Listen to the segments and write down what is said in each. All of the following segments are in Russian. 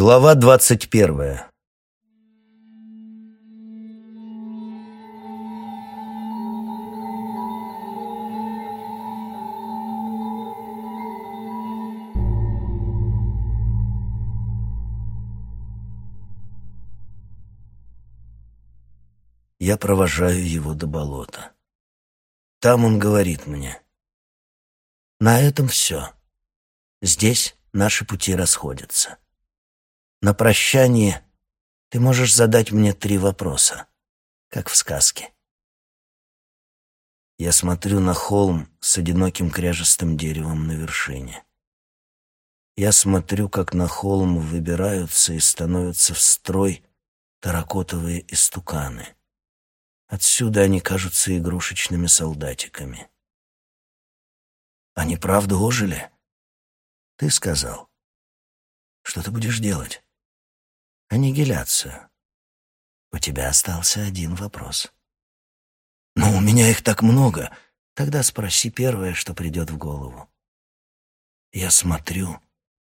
Глава двадцать первая. Я провожаю его до болота. Там он говорит мне. На этом все. Здесь наши пути расходятся. На прощание ты можешь задать мне три вопроса, как в сказке. Я смотрю на холм с одиноким кряжестым деревом на вершине. Я смотрю, как на холм выбираются и становятся в строй таракотовые истуканы. Отсюда они кажутся игрушечными солдатиками. Они правда ожили? Ты сказал. Что ты будешь делать? Аннигиляцию. У тебя остался один вопрос. Но у меня их так много. Тогда спроси первое, что придет в голову. Я смотрю,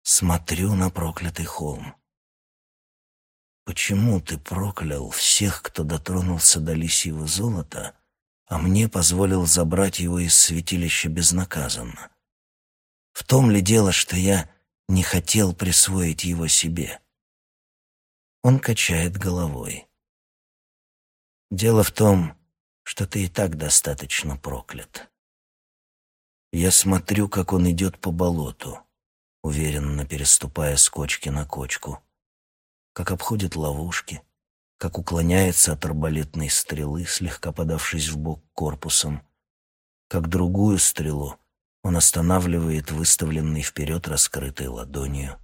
смотрю на проклятый холм. Почему ты проклял всех, кто дотронулся до лисьего золота, а мне позволил забрать его из святилища безнаказанно? В том ли дело, что я не хотел присвоить его себе? Он качает головой. Дело в том, что ты и так достаточно проклят. Я смотрю, как он идет по болоту, уверенно переступая с кочки на кочку как обходит ловушки, как уклоняется от арбалетной стрелы, слегка подавшись в бок корпусом, как другую стрелу он останавливает выставленной вперед раскрытой ладонью.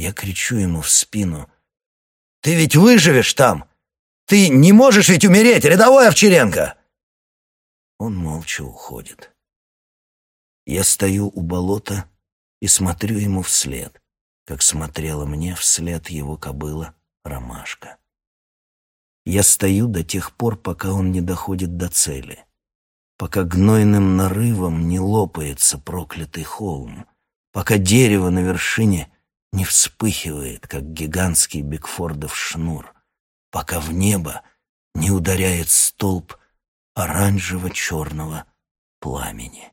Я кричу ему в спину. «Ты ведь выживешь там! Ты не можешь ведь умереть, рядовой Овчаренко!» Он молча уходит. Я стою у болота и смотрю ему вслед как смотрела мне вслед его кобыла Ромашка. Я стою до тех пор, пока он не доходит до цели, пока гнойным нарывом не лопается проклятый холм, пока дерево на вершине не вспыхивает, как гигантский Бигфордов шнур, пока в небо не ударяет столб оранжево-черного пламени.